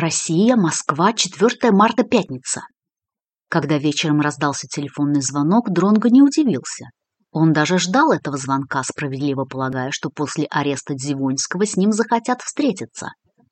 Россия, Москва, 4 марта, пятница. Когда вечером раздался телефонный звонок, Дронго не удивился. Он даже ждал этого звонка, справедливо полагая, что после ареста Дзивоньского с ним захотят встретиться.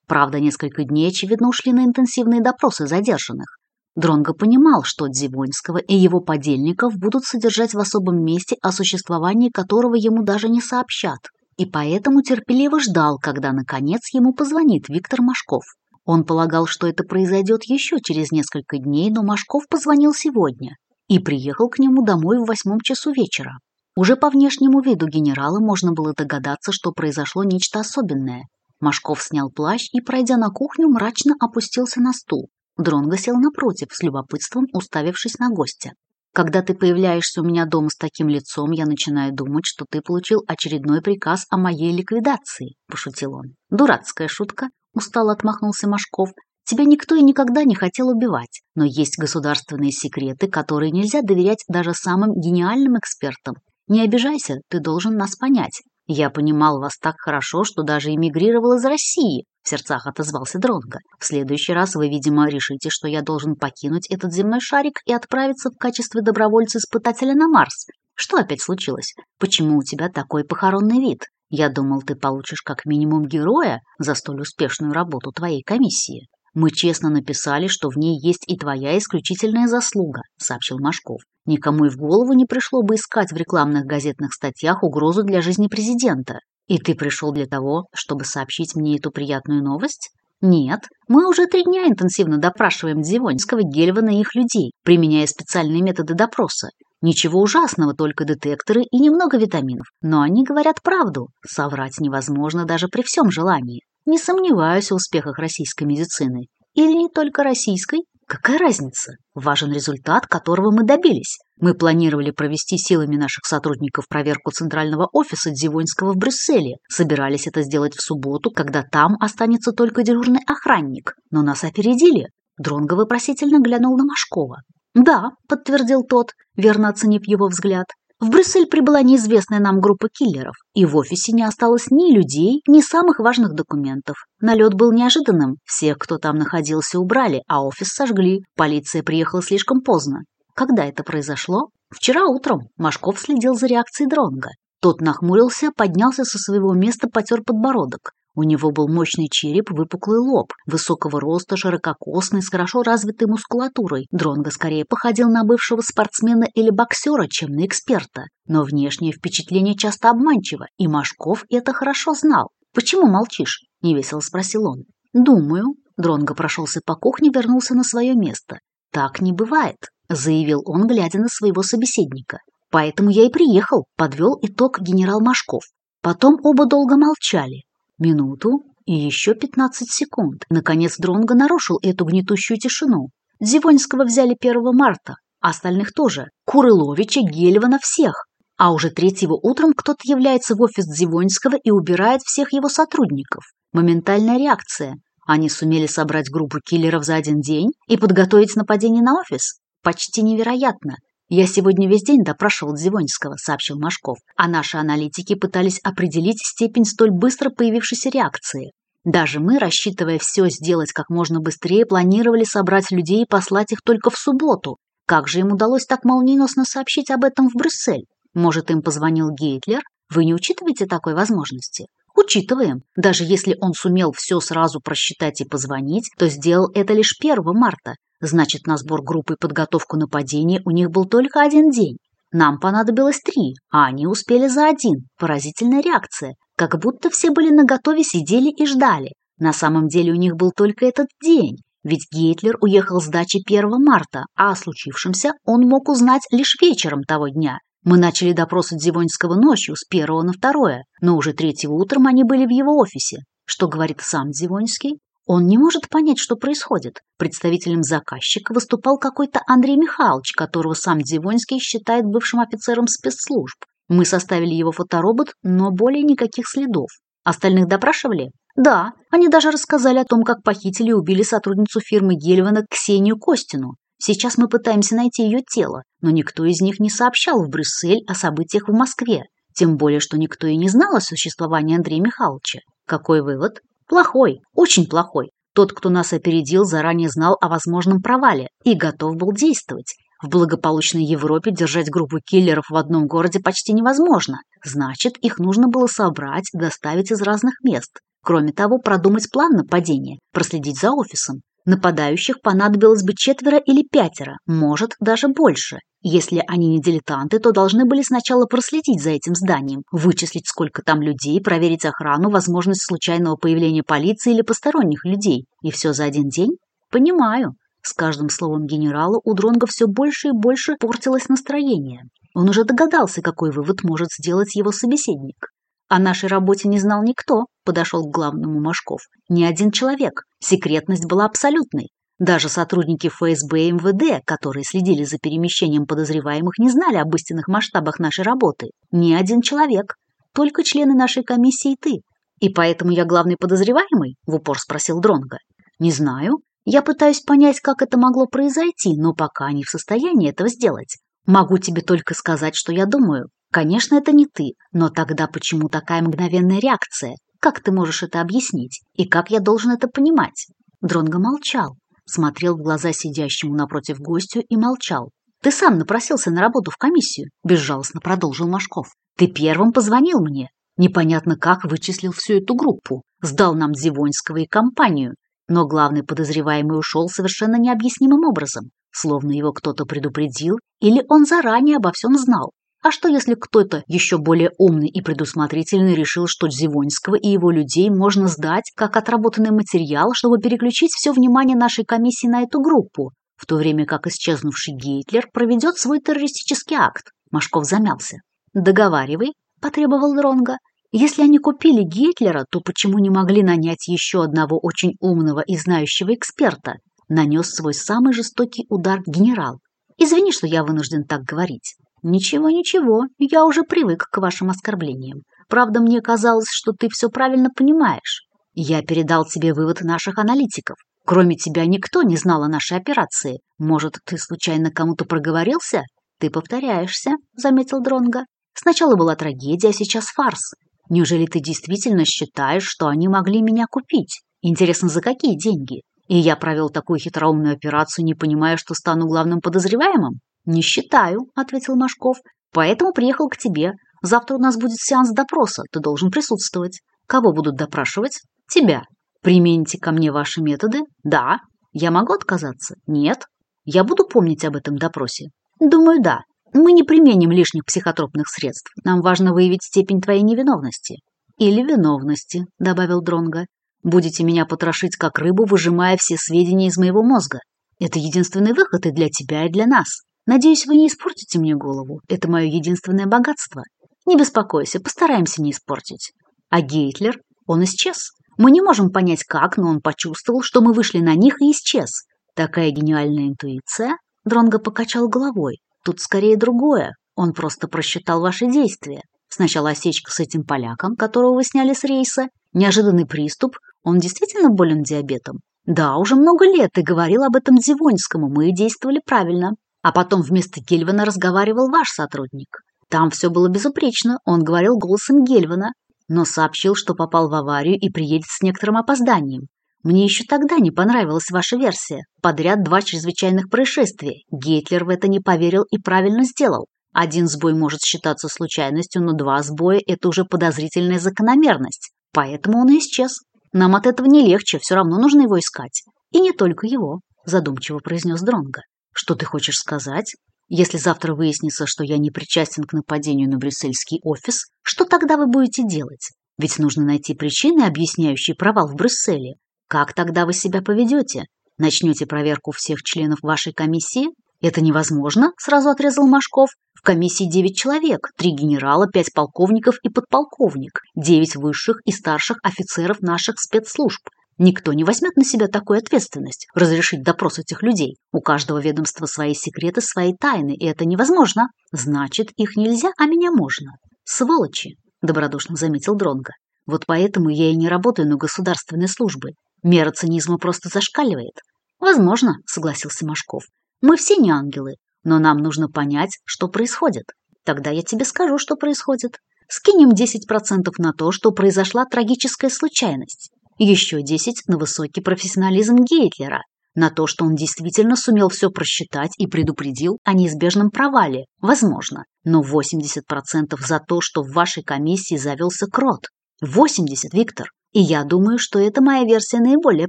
Правда, несколько дней, очевидно, ушли на интенсивные допросы задержанных. Дронго понимал, что Дзивоньского и его подельников будут содержать в особом месте, о существовании которого ему даже не сообщат, и поэтому терпеливо ждал, когда, наконец, ему позвонит Виктор Машков. Он полагал, что это произойдет еще через несколько дней, но Машков позвонил сегодня и приехал к нему домой в восьмом часу вечера. Уже по внешнему виду генерала можно было догадаться, что произошло нечто особенное. Машков снял плащ и, пройдя на кухню, мрачно опустился на стул. Дронго сел напротив, с любопытством уставившись на гостя. «Когда ты появляешься у меня дома с таким лицом, я начинаю думать, что ты получил очередной приказ о моей ликвидации», – пошутил он. «Дурацкая шутка», – устало отмахнулся Машков. «Тебя никто и никогда не хотел убивать, но есть государственные секреты, которые нельзя доверять даже самым гениальным экспертам. Не обижайся, ты должен нас понять. Я понимал вас так хорошо, что даже эмигрировал из России, в сердцах отозвался Дронго. В следующий раз вы, видимо, решите, что я должен покинуть этот земной шарик и отправиться в качестве добровольца-испытателя на Марс. Что опять случилось? Почему у тебя такой похоронный вид? Я думал, ты получишь как минимум героя за столь успешную работу твоей комиссии. Мы честно написали, что в ней есть и твоя исключительная заслуга, сообщил Машков. Никому и в голову не пришло бы искать в рекламных газетных статьях угрозу для жизни президента. И ты пришел для того, чтобы сообщить мне эту приятную новость? Нет, мы уже три дня интенсивно допрашиваем Дзивоньского, Гельвана и их людей, применяя специальные методы допроса. Ничего ужасного, только детекторы и немного витаминов. Но они говорят правду. Соврать невозможно даже при всем желании. Не сомневаюсь в успехах российской медицины. Или не только российской, Какая разница? Важен результат, которого мы добились. Мы планировали провести силами наших сотрудников проверку центрального офиса Дзивоньского в Брюсселе. Собирались это сделать в субботу, когда там останется только дежурный охранник. Но нас опередили. Дронго вопросительно глянул на Машкова. «Да», — подтвердил тот, верно оценив его взгляд. В Брюссель прибыла неизвестная нам группа киллеров, и в офисе не осталось ни людей, ни самых важных документов. Налет был неожиданным, всех, кто там находился, убрали, а офис сожгли. Полиция приехала слишком поздно. Когда это произошло? Вчера утром Машков следил за реакцией Дронга. Тот нахмурился, поднялся со своего места, потер подбородок. У него был мощный череп, выпуклый лоб, высокого роста, ширококосный, с хорошо развитой мускулатурой. Дронго скорее походил на бывшего спортсмена или боксера, чем на эксперта. Но внешнее впечатление часто обманчиво, и Машков это хорошо знал. «Почему молчишь?» – невесело спросил он. «Думаю». Дронго прошелся по кухне, вернулся на свое место. «Так не бывает», – заявил он, глядя на своего собеседника. «Поэтому я и приехал», – подвел итог генерал Машков. Потом оба долго молчали. Минуту и еще пятнадцать секунд. Наконец Дронго нарушил эту гнетущую тишину. Зивоньского взяли 1 марта, остальных тоже. Курыловича, Гельвана, всех. А уже третьего утром кто-то является в офис Зивоньского и убирает всех его сотрудников. Моментальная реакция. Они сумели собрать группу киллеров за один день и подготовить нападение на офис? Почти невероятно. «Я сегодня весь день допрашивал Зивоньского», — сообщил Машков, «а наши аналитики пытались определить степень столь быстро появившейся реакции. Даже мы, рассчитывая все сделать как можно быстрее, планировали собрать людей и послать их только в субботу. Как же им удалось так молниеносно сообщить об этом в Брюссель? Может, им позвонил Гейтлер? Вы не учитываете такой возможности? Учитываем. Даже если он сумел все сразу просчитать и позвонить, то сделал это лишь 1 марта, Значит, на сбор группы и подготовку нападения у них был только один день. Нам понадобилось три, а они успели за один. Поразительная реакция. Как будто все были наготове, сидели и ждали. На самом деле у них был только этот день. Ведь Гейтлер уехал с дачи 1 марта, а о случившемся он мог узнать лишь вечером того дня. Мы начали допрос Дзивоньского ночью с первого на второе, но уже третьего утром они были в его офисе. Что говорит сам Дзивоньский? Он не может понять, что происходит. Представителем заказчика выступал какой-то Андрей Михайлович, которого сам Дзивонский считает бывшим офицером спецслужб. Мы составили его фоторобот, но более никаких следов. Остальных допрашивали? Да, они даже рассказали о том, как похитили и убили сотрудницу фирмы Гельвана Ксению Костину. Сейчас мы пытаемся найти ее тело, но никто из них не сообщал в Брюссель о событиях в Москве. Тем более, что никто и не знал о существовании Андрея Михайловича. Какой вывод? Плохой, очень плохой. Тот, кто нас опередил, заранее знал о возможном провале и готов был действовать. В благополучной Европе держать группу киллеров в одном городе почти невозможно. Значит, их нужно было собрать, доставить из разных мест. Кроме того, продумать план нападения, проследить за офисом. Нападающих понадобилось бы четверо или пятеро, может, даже больше. Если они не дилетанты, то должны были сначала проследить за этим зданием, вычислить, сколько там людей, проверить охрану, возможность случайного появления полиции или посторонних людей. И все за один день? Понимаю. С каждым словом генерала у Дронга все больше и больше портилось настроение. Он уже догадался, какой вывод может сделать его собеседник. О нашей работе не знал никто, подошел к главному Машков. Ни один человек. Секретность была абсолютной. Даже сотрудники ФСБ и МВД, которые следили за перемещением подозреваемых, не знали об истинных масштабах нашей работы. Ни один человек. Только члены нашей комиссии и ты. И поэтому я главный подозреваемый? В упор спросил Дронга. Не знаю. Я пытаюсь понять, как это могло произойти, но пока не в состоянии этого сделать. Могу тебе только сказать, что я думаю. Конечно, это не ты, но тогда почему такая мгновенная реакция? Как ты можешь это объяснить? И как я должен это понимать? Дронго молчал, смотрел в глаза сидящему напротив гостю и молчал. Ты сам напросился на работу в комиссию, безжалостно продолжил Машков. Ты первым позвонил мне. Непонятно как вычислил всю эту группу. Сдал нам Зивонского и компанию. Но главный подозреваемый ушел совершенно необъяснимым образом. Словно его кто-то предупредил, или он заранее обо всем знал. А что, если кто-то еще более умный и предусмотрительный решил, что Дзивонского и его людей можно сдать как отработанный материал, чтобы переключить все внимание нашей комиссии на эту группу, в то время как исчезнувший Гейтлер проведет свой террористический акт? Машков замялся. «Договаривай», – потребовал Дронга. «Если они купили Гитлера, то почему не могли нанять еще одного очень умного и знающего эксперта?» Нанес свой самый жестокий удар генерал. «Извини, что я вынужден так говорить. «Ничего, ничего, я уже привык к вашим оскорблениям. Правда, мне казалось, что ты все правильно понимаешь. Я передал тебе вывод наших аналитиков. Кроме тебя никто не знал о нашей операции. Может, ты случайно кому-то проговорился? Ты повторяешься, заметил Дронга. Сначала была трагедия, а сейчас фарс. Неужели ты действительно считаешь, что они могли меня купить? Интересно, за какие деньги? И я провел такую хитроумную операцию, не понимая, что стану главным подозреваемым? «Не считаю», — ответил Машков. «Поэтому приехал к тебе. Завтра у нас будет сеанс допроса. Ты должен присутствовать. Кого будут допрашивать? Тебя. Примените ко мне ваши методы? Да. Я могу отказаться? Нет. Я буду помнить об этом допросе? Думаю, да. Мы не применим лишних психотропных средств. Нам важно выявить степень твоей невиновности. Или виновности, добавил Дронга. Будете меня потрошить как рыбу, выжимая все сведения из моего мозга. Это единственный выход и для тебя, и для нас. Надеюсь, вы не испортите мне голову. Это мое единственное богатство. Не беспокойся, постараемся не испортить. А Гейтлер? Он исчез. Мы не можем понять, как, но он почувствовал, что мы вышли на них и исчез. Такая гениальная интуиция. Дронго покачал головой. Тут скорее другое. Он просто просчитал ваши действия. Сначала осечка с этим поляком, которого вы сняли с рейса. Неожиданный приступ. Он действительно болен диабетом? Да, уже много лет и говорил об этом Дзивоньскому. Мы действовали правильно. А потом вместо Гельвана разговаривал ваш сотрудник. Там все было безупречно, он говорил голосом Гельвана, но сообщил, что попал в аварию и приедет с некоторым опозданием. Мне еще тогда не понравилась ваша версия. Подряд два чрезвычайных происшествия. Гитлер в это не поверил и правильно сделал. Один сбой может считаться случайностью, но два сбоя – это уже подозрительная закономерность. Поэтому он и исчез. Нам от этого не легче, все равно нужно его искать. И не только его, задумчиво произнес Дронга. Что ты хочешь сказать? Если завтра выяснится, что я не причастен к нападению на брюссельский офис, что тогда вы будете делать? Ведь нужно найти причины, объясняющие провал в Брюсселе. Как тогда вы себя поведете? Начнете проверку всех членов вашей комиссии? Это невозможно, сразу отрезал Машков. В комиссии девять человек, три генерала, пять полковников и подполковник, девять высших и старших офицеров наших спецслужб. Никто не возьмет на себя такую ответственность – разрешить допрос этих людей. У каждого ведомства свои секреты, свои тайны, и это невозможно. Значит, их нельзя, а меня можно. Сволочи, добродушно заметил Дронга. Вот поэтому я и не работаю на государственной службе. Мера цинизма просто зашкаливает. Возможно, согласился Машков. Мы все не ангелы, но нам нужно понять, что происходит. Тогда я тебе скажу, что происходит. Скинем 10% на то, что произошла трагическая случайность. Еще 10 на высокий профессионализм Гейтлера, на то, что он действительно сумел все просчитать и предупредил о неизбежном провале, возможно, но 80% за то, что в вашей комиссии завелся крот. 80, Виктор. И я думаю, что это моя версия наиболее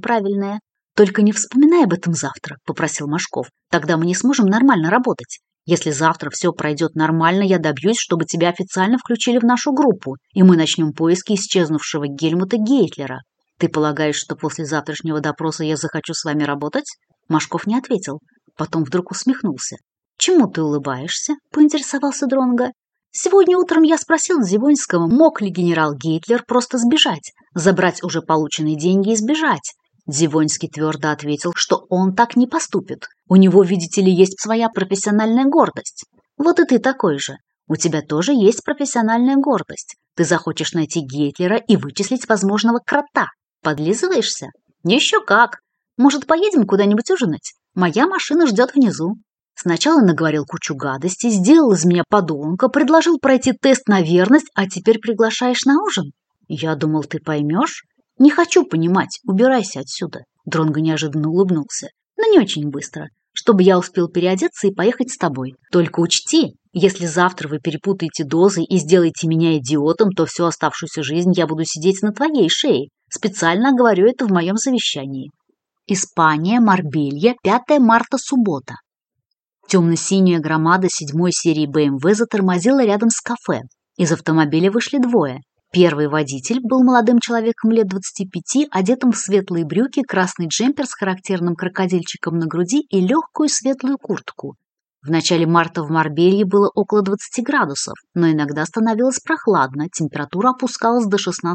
правильная. Только не вспоминай об этом завтра, попросил Машков. Тогда мы не сможем нормально работать. Если завтра все пройдет нормально, я добьюсь, чтобы тебя официально включили в нашу группу, и мы начнем поиски исчезнувшего Гельмута Гейтлера. Ты полагаешь, что после завтрашнего допроса я захочу с вами работать? Машков не ответил. Потом вдруг усмехнулся. Чему ты улыбаешься? поинтересовался Дронга. Сегодня утром я спросил Зивонского, мог ли генерал Гейтлер просто сбежать, забрать уже полученные деньги и сбежать. Зивонский твердо ответил, что он так не поступит. У него, видите ли, есть своя профессиональная гордость. Вот и ты такой же. У тебя тоже есть профессиональная гордость. Ты захочешь найти Гейтлера и вычислить возможного крота. Подлизываешься? Еще как. Может, поедем куда-нибудь ужинать? Моя машина ждет внизу. Сначала наговорил кучу гадостей, сделал из меня подонка, предложил пройти тест на верность, а теперь приглашаешь на ужин? Я думал, ты поймешь. «Не хочу понимать, убирайся отсюда». Дронго неожиданно улыбнулся, но не очень быстро, чтобы я успел переодеться и поехать с тобой. Только учти, если завтра вы перепутаете дозы и сделаете меня идиотом, то всю оставшуюся жизнь я буду сидеть на твоей шее. Специально говорю это в моем завещании. Испания, Марбелья, 5 марта, суббота. Темно-синяя громада седьмой серии БМВ затормозила рядом с кафе. Из автомобиля вышли двое. Первый водитель был молодым человеком лет 25, одетым в светлые брюки, красный джемпер с характерным крокодильчиком на груди и легкую светлую куртку. В начале марта в Марбелье было около 20 градусов, но иногда становилось прохладно, температура опускалась до 16-17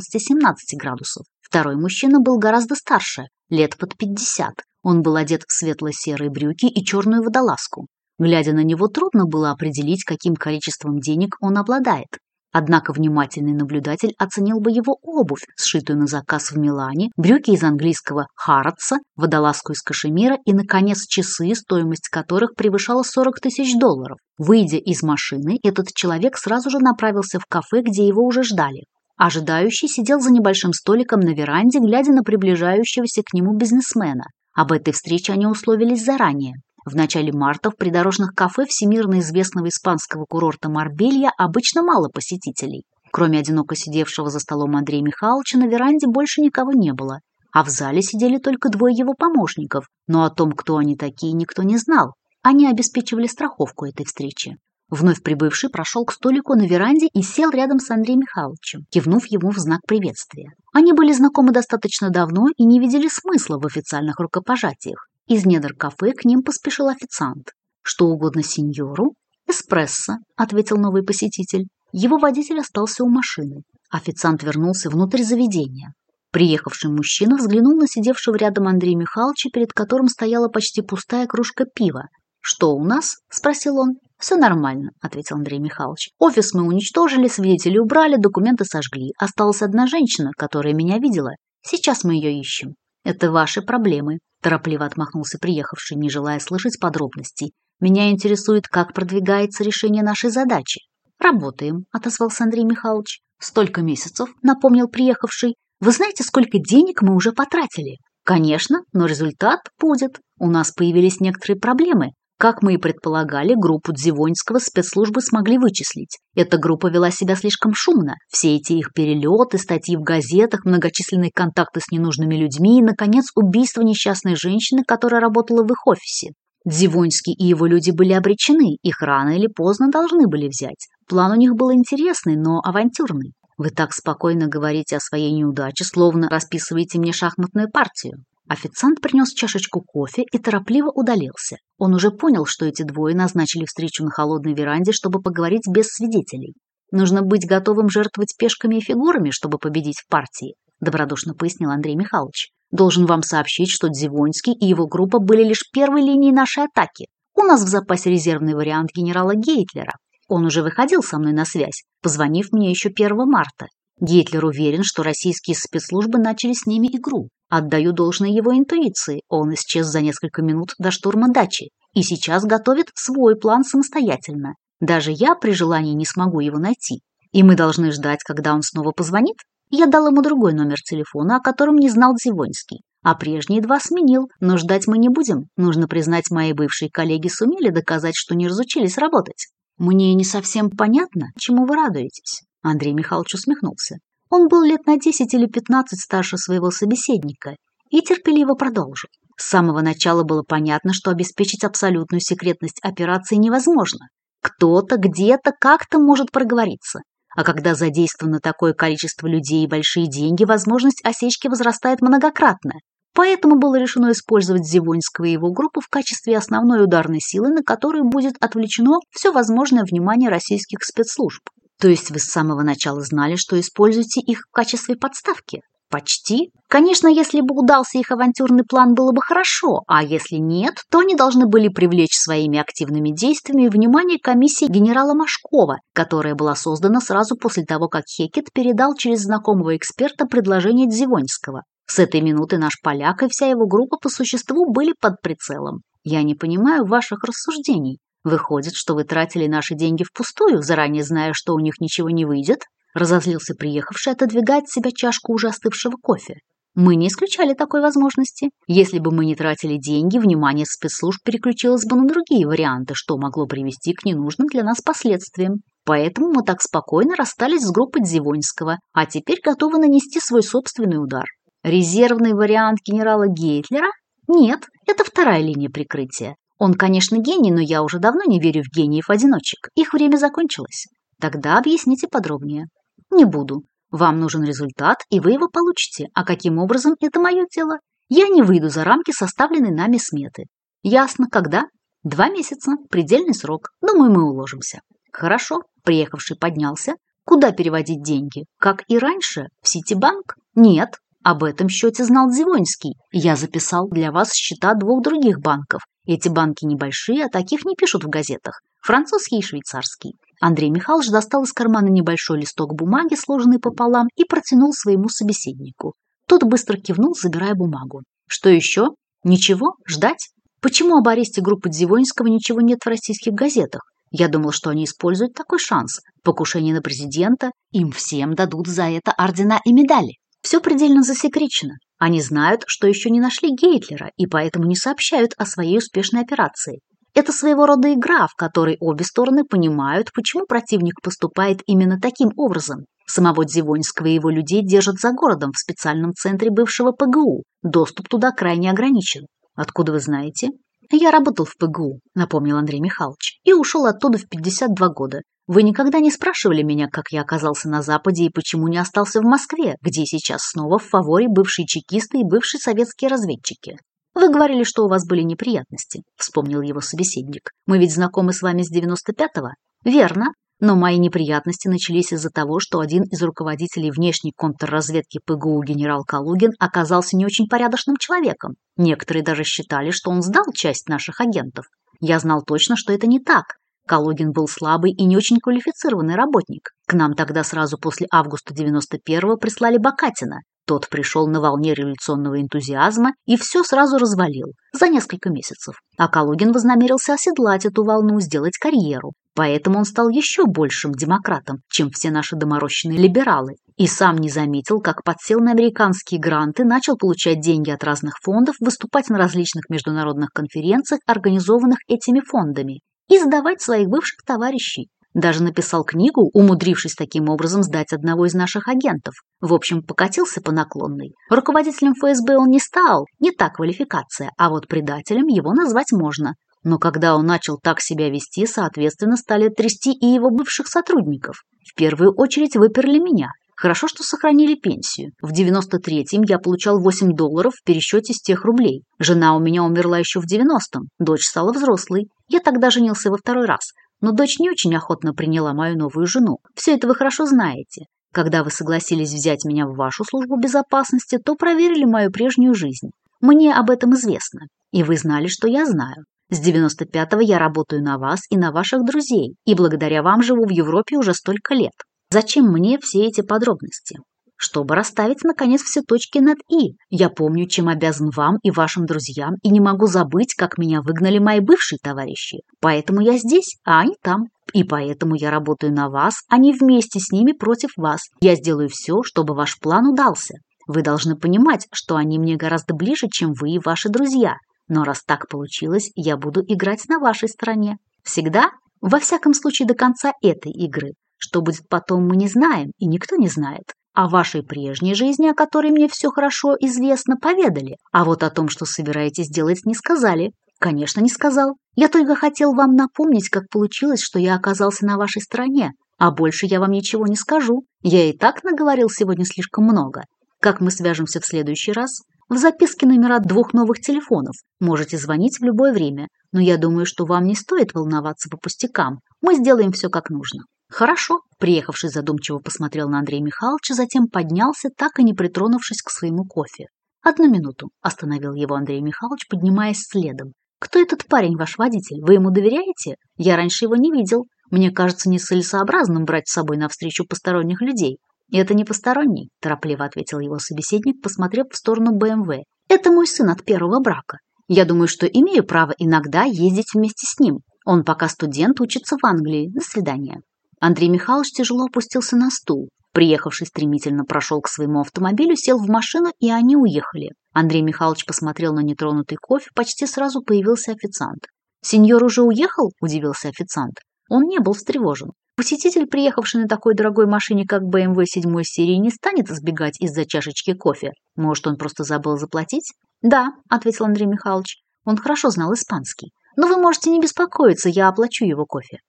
градусов. Второй мужчина был гораздо старше, лет под 50. Он был одет в светло-серые брюки и черную водолазку. Глядя на него, трудно было определить, каким количеством денег он обладает. Однако внимательный наблюдатель оценил бы его обувь, сшитую на заказ в Милане, брюки из английского Харатса, водолазку из кашемира и, наконец, часы, стоимость которых превышала 40 тысяч долларов. Выйдя из машины, этот человек сразу же направился в кафе, где его уже ждали. Ожидающий сидел за небольшим столиком на веранде, глядя на приближающегося к нему бизнесмена. Об этой встрече они условились заранее. В начале марта в придорожных кафе всемирно известного испанского курорта Марбелья обычно мало посетителей. Кроме одиноко сидевшего за столом Андрея Михайловича, на веранде больше никого не было. А в зале сидели только двое его помощников, но о том, кто они такие, никто не знал. Они обеспечивали страховку этой встречи. Вновь прибывший прошел к столику на веранде и сел рядом с Андреем Михайловичем, кивнув ему в знак приветствия. Они были знакомы достаточно давно и не видели смысла в официальных рукопожатиях. Из недр кафе к ним поспешил официант. «Что угодно сеньору?» «Эспрессо», — ответил новый посетитель. Его водитель остался у машины. Официант вернулся внутрь заведения. Приехавший мужчина взглянул на сидевшего рядом Андрея Михайловича, перед которым стояла почти пустая кружка пива. «Что у нас?» – спросил он. «Все нормально», – ответил Андрей Михайлович. «Офис мы уничтожили, свидетелей убрали, документы сожгли. Осталась одна женщина, которая меня видела. Сейчас мы ее ищем». «Это ваши проблемы», – торопливо отмахнулся приехавший, не желая слышать подробностей. «Меня интересует, как продвигается решение нашей задачи». «Работаем», – отозвался Андрей Михайлович. «Столько месяцев», – напомнил приехавший. «Вы знаете, сколько денег мы уже потратили?» «Конечно, но результат будет. У нас появились некоторые проблемы. Как мы и предполагали, группу Дзивоньского спецслужбы смогли вычислить. Эта группа вела себя слишком шумно. Все эти их перелеты, статьи в газетах, многочисленные контакты с ненужными людьми и, наконец, убийство несчастной женщины, которая работала в их офисе. Дзивоньский и его люди были обречены, их рано или поздно должны были взять. План у них был интересный, но авантюрный. Вы так спокойно говорите о своей неудаче, словно расписываете мне шахматную партию. Официант принес чашечку кофе и торопливо удалился. Он уже понял, что эти двое назначили встречу на холодной веранде, чтобы поговорить без свидетелей. Нужно быть готовым жертвовать пешками и фигурами, чтобы победить в партии, добродушно пояснил Андрей Михайлович. Должен вам сообщить, что Дзивонский и его группа были лишь первой линией нашей атаки. У нас в запасе резервный вариант генерала Гейтлера. Он уже выходил со мной на связь, позвонив мне еще 1 марта. Гитлер уверен, что российские спецслужбы начали с ними игру. Отдаю должное его интуиции. Он исчез за несколько минут до штурма дачи и сейчас готовит свой план самостоятельно. Даже я при желании не смогу его найти. И мы должны ждать, когда он снова позвонит? Я дал ему другой номер телефона, о котором не знал Дзивонский. А прежние два сменил, но ждать мы не будем. Нужно признать, мои бывшие коллеги сумели доказать, что не разучились работать. Мне не совсем понятно, чему вы радуетесь. Андрей Михайлович усмехнулся. Он был лет на 10 или 15 старше своего собеседника и терпеливо продолжил. С самого начала было понятно, что обеспечить абсолютную секретность операции невозможно. Кто-то где-то как-то может проговориться. А когда задействовано такое количество людей и большие деньги, возможность осечки возрастает многократно. Поэтому было решено использовать Зивонского и его группу в качестве основной ударной силы, на которую будет отвлечено все возможное внимание российских спецслужб. То есть вы с самого начала знали, что используете их в качестве подставки? Почти. Конечно, если бы удался их авантюрный план, было бы хорошо, а если нет, то они должны были привлечь своими активными действиями внимание комиссии генерала Машкова, которая была создана сразу после того, как Хекет передал через знакомого эксперта предложение Дзивоньского. С этой минуты наш поляк и вся его группа по существу были под прицелом. Я не понимаю ваших рассуждений. Выходит, что вы тратили наши деньги впустую, заранее зная, что у них ничего не выйдет? Разозлился приехавший отодвигать от себя чашку уже остывшего кофе. Мы не исключали такой возможности. Если бы мы не тратили деньги, внимание спецслужб переключилось бы на другие варианты, что могло привести к ненужным для нас последствиям. Поэтому мы так спокойно расстались с группой Дзивоньского, а теперь готовы нанести свой собственный удар. Резервный вариант генерала Гейтлера? Нет, это вторая линия прикрытия. Он, конечно, гений, но я уже давно не верю в гениев-одиночек. Их время закончилось. Тогда объясните подробнее. Не буду. Вам нужен результат, и вы его получите. А каким образом, это мое дело. Я не выйду за рамки составленной нами сметы. Ясно, когда? Два месяца. Предельный срок. Думаю, мы уложимся. Хорошо. Приехавший поднялся. Куда переводить деньги? Как и раньше? В Ситибанк? Нет. Об этом счете знал Дзивонский. Я записал для вас счета двух других банков. Эти банки небольшие, а таких не пишут в газетах. Французский и швейцарский. Андрей Михайлович достал из кармана небольшой листок бумаги, сложенный пополам, и протянул своему собеседнику. Тот быстро кивнул, забирая бумагу. Что еще? Ничего? Ждать? Почему об аресте группы Дзивонского ничего нет в российских газетах? Я думал, что они используют такой шанс. Покушение на президента, им всем дадут за это ордена и медали. Все предельно засекречено. Они знают, что еще не нашли Гейтлера, и поэтому не сообщают о своей успешной операции. Это своего рода игра, в которой обе стороны понимают, почему противник поступает именно таким образом. Самого Дзивонского и его людей держат за городом в специальном центре бывшего ПГУ. Доступ туда крайне ограничен. Откуда вы знаете? Я работал в ПГУ, напомнил Андрей Михайлович, и ушел оттуда в 52 года. Вы никогда не спрашивали меня, как я оказался на Западе и почему не остался в Москве, где сейчас снова в фаворе бывшие чекисты и бывшие советские разведчики. Вы говорили, что у вас были неприятности, вспомнил его собеседник. Мы ведь знакомы с вами с 95-го? Верно. Но мои неприятности начались из-за того, что один из руководителей внешней контрразведки ПГУ генерал Калугин оказался не очень порядочным человеком. Некоторые даже считали, что он сдал часть наших агентов. Я знал точно, что это не так, Калугин был слабый и не очень квалифицированный работник. К нам тогда сразу после августа 91-го прислали Бакатина. Тот пришел на волне революционного энтузиазма и все сразу развалил за несколько месяцев. А Калугин вознамерился оседлать эту волну, сделать карьеру. Поэтому он стал еще большим демократом, чем все наши доморощенные либералы. И сам не заметил, как подсел на американские гранты, начал получать деньги от разных фондов, выступать на различных международных конференциях, организованных этими фондами и сдавать своих бывших товарищей. Даже написал книгу, умудрившись таким образом сдать одного из наших агентов. В общем, покатился по наклонной. Руководителем ФСБ он не стал, не та квалификация, а вот предателем его назвать можно. Но когда он начал так себя вести, соответственно, стали трясти и его бывших сотрудников. В первую очередь выперли меня. Хорошо, что сохранили пенсию. В 93-м я получал 8 долларов в пересчете с тех рублей. Жена у меня умерла еще в 90-м, дочь стала взрослой. Я тогда женился во второй раз, но дочь не очень охотно приняла мою новую жену. Все это вы хорошо знаете. Когда вы согласились взять меня в вашу службу безопасности, то проверили мою прежнюю жизнь. Мне об этом известно, и вы знали, что я знаю. С 95-го я работаю на вас и на ваших друзей, и благодаря вам живу в Европе уже столько лет. Зачем мне все эти подробности? чтобы расставить, наконец, все точки над «и». Я помню, чем обязан вам и вашим друзьям, и не могу забыть, как меня выгнали мои бывшие товарищи. Поэтому я здесь, а они там. И поэтому я работаю на вас, а не вместе с ними против вас. Я сделаю все, чтобы ваш план удался. Вы должны понимать, что они мне гораздо ближе, чем вы и ваши друзья. Но раз так получилось, я буду играть на вашей стороне. Всегда? Во всяком случае, до конца этой игры. Что будет потом, мы не знаем, и никто не знает. О вашей прежней жизни, о которой мне все хорошо известно, поведали. А вот о том, что собираетесь делать, не сказали. Конечно, не сказал. Я только хотел вам напомнить, как получилось, что я оказался на вашей стороне. А больше я вам ничего не скажу. Я и так наговорил сегодня слишком много. Как мы свяжемся в следующий раз? В записке номера двух новых телефонов. Можете звонить в любое время. Но я думаю, что вам не стоит волноваться по пустякам. Мы сделаем все как нужно. Хорошо. Приехавший задумчиво посмотрел на Андрея Михайловича, затем поднялся, так и не притронувшись к своему кофе. «Одну минуту», – остановил его Андрей Михайлович, поднимаясь следом. «Кто этот парень, ваш водитель? Вы ему доверяете? Я раньше его не видел. Мне кажется нецелесообразным брать с собой навстречу посторонних людей». «Это не посторонний», – торопливо ответил его собеседник, посмотрев в сторону БМВ. «Это мой сын от первого брака. Я думаю, что имею право иногда ездить вместе с ним. Он пока студент, учится в Англии. До свидания». Андрей Михайлович тяжело опустился на стул. Приехавший стремительно прошел к своему автомобилю, сел в машину, и они уехали. Андрей Михайлович посмотрел на нетронутый кофе, почти сразу появился официант. «Сеньор уже уехал?» – удивился официант. Он не был встревожен. Посетитель, приехавший на такой дорогой машине, как BMW 7 серии, не станет сбегать из-за чашечки кофе. Может, он просто забыл заплатить? «Да», – ответил Андрей Михайлович. Он хорошо знал испанский. «Но вы можете не беспокоиться, я оплачу его кофе».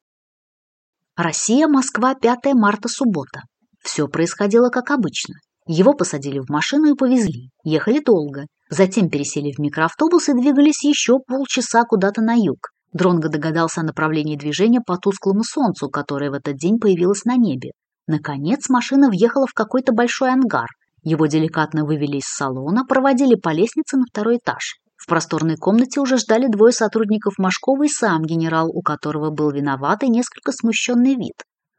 Россия, Москва, 5 марта, суббота. Все происходило как обычно. Его посадили в машину и повезли. Ехали долго. Затем пересели в микроавтобус и двигались еще полчаса куда-то на юг. Дронго догадался о направлении движения по тусклому солнцу, которое в этот день появилось на небе. Наконец машина въехала в какой-то большой ангар. Его деликатно вывели из салона, проводили по лестнице на второй этаж. В просторной комнате уже ждали двое сотрудников Машкова и сам генерал, у которого был виноватый несколько смущенный вид.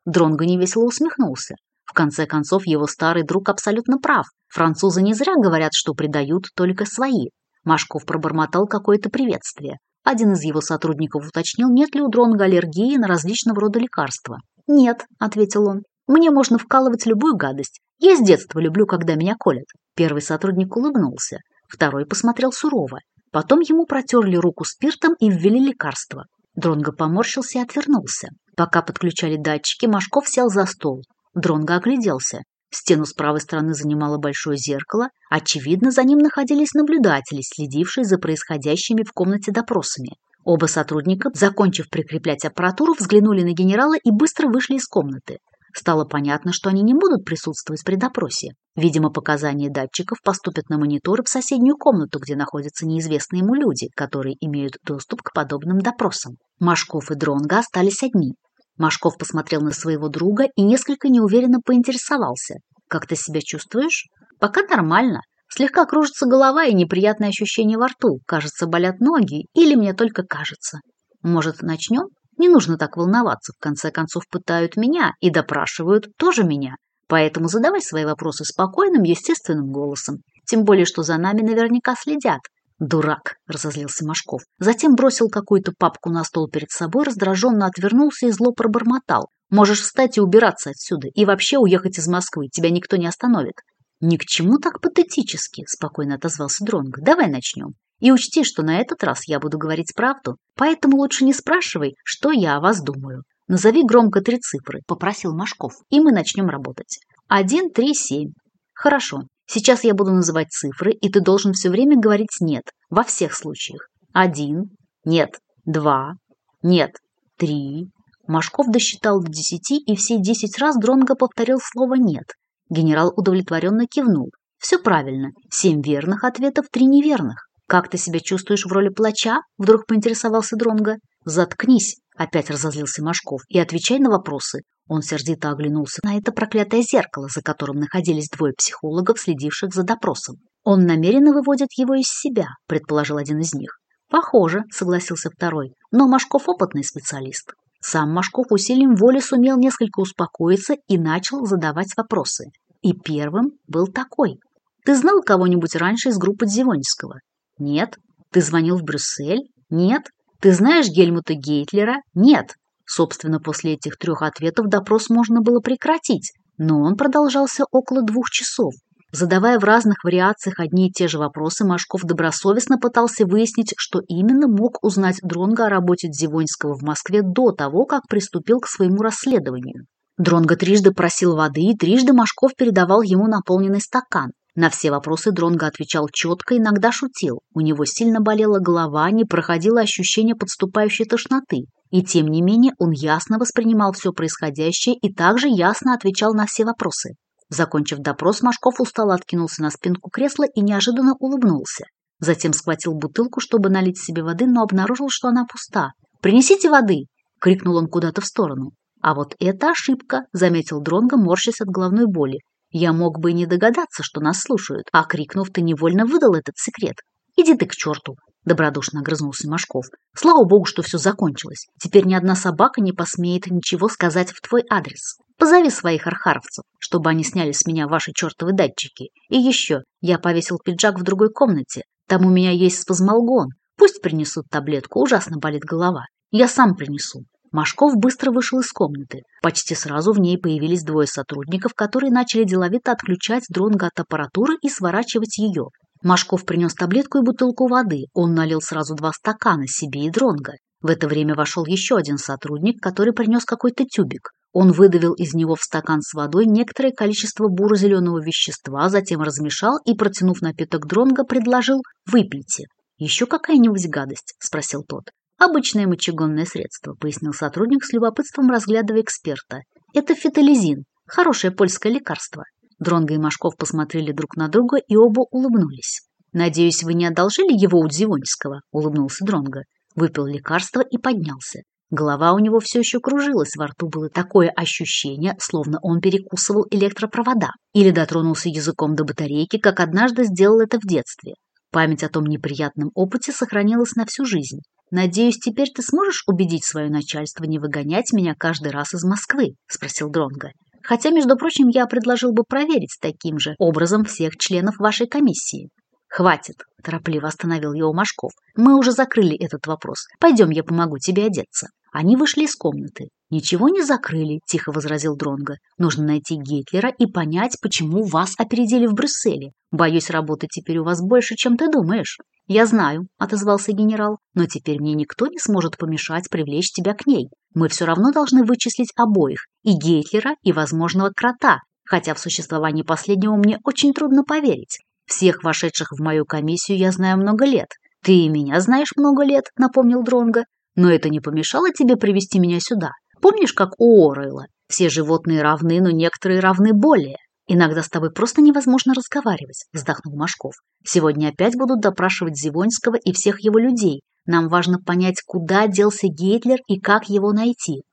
Дронго невесело усмехнулся. В конце концов, его старый друг абсолютно прав. Французы не зря говорят, что предают только свои. Машков пробормотал какое-то приветствие. Один из его сотрудников уточнил, нет ли у Дронга аллергии на различного рода лекарства. «Нет», — ответил он, — «мне можно вкалывать любую гадость. Я с детства люблю, когда меня колят». Первый сотрудник улыбнулся, второй посмотрел сурово. Потом ему протерли руку спиртом и ввели лекарство. Дронго поморщился и отвернулся. Пока подключали датчики, Машков сел за стол. Дронго огляделся. Стену с правой стороны занимало большое зеркало. Очевидно, за ним находились наблюдатели, следившие за происходящими в комнате допросами. Оба сотрудника, закончив прикреплять аппаратуру, взглянули на генерала и быстро вышли из комнаты. Стало понятно, что они не будут присутствовать при допросе. Видимо, показания датчиков поступят на мониторы в соседнюю комнату, где находятся неизвестные ему люди, которые имеют доступ к подобным допросам. Машков и Дронга остались одни. Машков посмотрел на своего друга и несколько неуверенно поинтересовался. «Как ты себя чувствуешь?» «Пока нормально. Слегка кружится голова и неприятное ощущение во рту. Кажется, болят ноги. Или мне только кажется. Может, начнем?» Не нужно так волноваться, в конце концов пытают меня и допрашивают тоже меня. Поэтому задавай свои вопросы спокойным, естественным голосом. Тем более, что за нами наверняка следят. «Дурак!» – разозлился Машков. Затем бросил какую-то папку на стол перед собой, раздраженно отвернулся и зло пробормотал. «Можешь встать и убираться отсюда, и вообще уехать из Москвы, тебя никто не остановит». «Ни к чему так патетически», – спокойно отозвался Дронго. «Давай начнем. И учти, что на этот раз я буду говорить правду, поэтому лучше не спрашивай, что я о вас думаю. Назови громко три цифры, попросил Машков, и мы начнем работать. Один, три, семь. Хорошо. Сейчас я буду называть цифры, и ты должен все время говорить «нет» во всех случаях. Один, нет, два, нет, три. Машков досчитал до десяти, и все десять раз Дронго повторил слово «нет». Генерал удовлетворенно кивнул. Все правильно. Семь верных ответов, три неверных. «Как ты себя чувствуешь в роли плача?» – вдруг поинтересовался Дронга. «Заткнись!» – опять разозлился Машков. «И отвечай на вопросы». Он сердито оглянулся на это проклятое зеркало, за которым находились двое психологов, следивших за допросом. «Он намеренно выводит его из себя», – предположил один из них. «Похоже», – согласился второй, – «но Машков опытный специалист». Сам Машков усилием воли сумел несколько успокоиться и начал задавать вопросы. И первым был такой. Ты знал кого-нибудь раньше из группы Дзивоньского? Нет. Ты звонил в Брюссель? Нет. Ты знаешь Гельмута Гейтлера? Нет. Собственно, после этих трех ответов допрос можно было прекратить, но он продолжался около двух часов. Задавая в разных вариациях одни и те же вопросы, Машков добросовестно пытался выяснить, что именно мог узнать Дронга о работе Дзивоньского в Москве до того, как приступил к своему расследованию. Дронго трижды просил воды, и трижды Машков передавал ему наполненный стакан. На все вопросы Дронго отвечал четко, иногда шутил. У него сильно болела голова, не проходило ощущение подступающей тошноты. И тем не менее он ясно воспринимал все происходящее и также ясно отвечал на все вопросы. Закончив допрос, Машков устало откинулся на спинку кресла и неожиданно улыбнулся. Затем схватил бутылку, чтобы налить себе воды, но обнаружил, что она пуста. «Принесите воды!» — крикнул он куда-то в сторону. «А вот это ошибка», — заметил Дронго, морщась от головной боли. Я мог бы и не догадаться, что нас слушают, а крикнув, ты невольно выдал этот секрет. Иди ты к черту, добродушно огрызнулся Машков. Слава богу, что все закончилось. Теперь ни одна собака не посмеет ничего сказать в твой адрес. Позови своих архаровцев, чтобы они сняли с меня ваши чертовы датчики. И еще, я повесил пиджак в другой комнате. Там у меня есть спазмолгон. Пусть принесут таблетку, ужасно болит голова. Я сам принесу. Машков быстро вышел из комнаты. Почти сразу в ней появились двое сотрудников, которые начали деловито отключать дронга от аппаратуры и сворачивать ее. Машков принес таблетку и бутылку воды. Он налил сразу два стакана себе и дронга. В это время вошел еще один сотрудник, который принес какой-то тюбик. Он выдавил из него в стакан с водой некоторое количество буро-зеленого вещества, затем размешал и, протянув напиток дронга, предложил «выпейте». «Еще какая-нибудь гадость?» – спросил тот. «Обычное мочегонное средство», — пояснил сотрудник с любопытством, разглядывая эксперта. «Это фитолизин, хорошее польское лекарство». Дронго и Машков посмотрели друг на друга и оба улыбнулись. «Надеюсь, вы не одолжили его у Дзивоньского?» — улыбнулся Дронго. Выпил лекарство и поднялся. Голова у него все еще кружилась, во рту было такое ощущение, словно он перекусывал электропровода или дотронулся языком до батарейки, как однажды сделал это в детстве. Память о том неприятном опыте сохранилась на всю жизнь. «Надеюсь, теперь ты сможешь убедить свое начальство не выгонять меня каждый раз из Москвы?» – спросил Дронга. «Хотя, между прочим, я предложил бы проверить таким же образом всех членов вашей комиссии». «Хватит», – торопливо остановил его Машков. «Мы уже закрыли этот вопрос. Пойдем, я помогу тебе одеться». Они вышли из комнаты. «Ничего не закрыли», – тихо возразил Дронга. «Нужно найти Гитлера и понять, почему вас опередили в Брюсселе. Боюсь, работы теперь у вас больше, чем ты думаешь». «Я знаю», — отозвался генерал, «но теперь мне никто не сможет помешать привлечь тебя к ней. Мы все равно должны вычислить обоих, и Гейтлера, и возможного крота, хотя в существовании последнего мне очень трудно поверить. Всех вошедших в мою комиссию я знаю много лет. Ты и меня знаешь много лет», — напомнил Дронга. «Но это не помешало тебе привести меня сюда. Помнишь, как у Орейла? Все животные равны, но некоторые равны более. «Иногда с тобой просто невозможно разговаривать», — вздохнул Машков. «Сегодня опять будут допрашивать Зивоньского и всех его людей. Нам важно понять, куда делся Гитлер и как его найти.